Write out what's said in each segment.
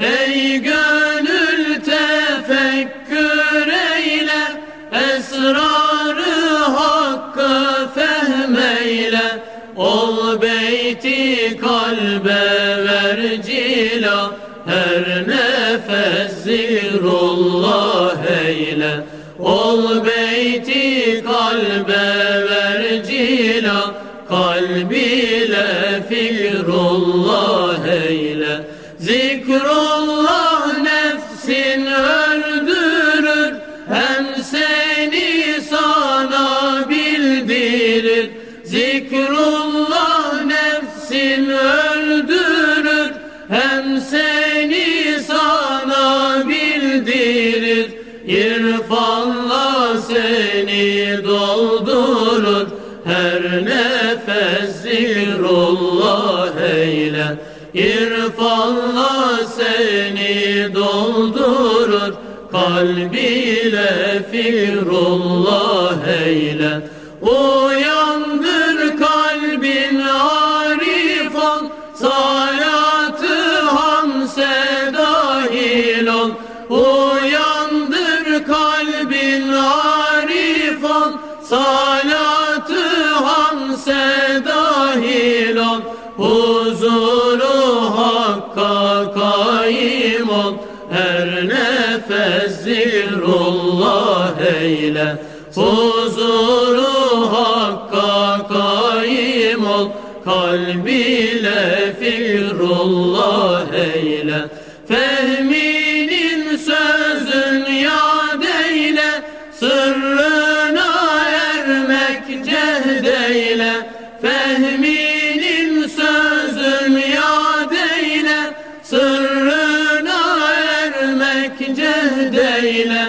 Ey gönül tefekkür eyle Esrarı hakkı fehmeyle. Ol beyti kalbe ver cila Her nefes zirullah eyle. Ol beyti kalbe ver cila Kalbiyle fikrullah eyle. Zikrullah nefsin öldürür Hem seni sana bildirir. Zikrullah nefsin öldürür Hem seni sana bildirir. İrfanla seni doldurur Her nefes zikrullah eyle İrfanla seni doldurur Kalbiyle fikrullah eyle. Uyandır kalbin arif ol Salatı hamse dahil ol Uyandır kalbin arif ol Salatı hamse dahil ol Huzuru nefes zikrullah eyle. Huzuru hakka kaim ol Kalbiyle fikrullah eyle. Fehminin eyle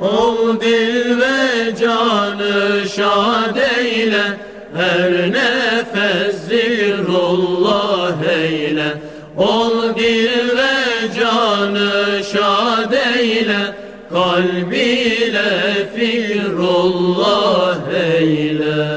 Ol dil ve canı şad eyle. Her nefes zikrullah eyle. Ol dil ve canı şad eyle. Kalbiyle firullah eyle.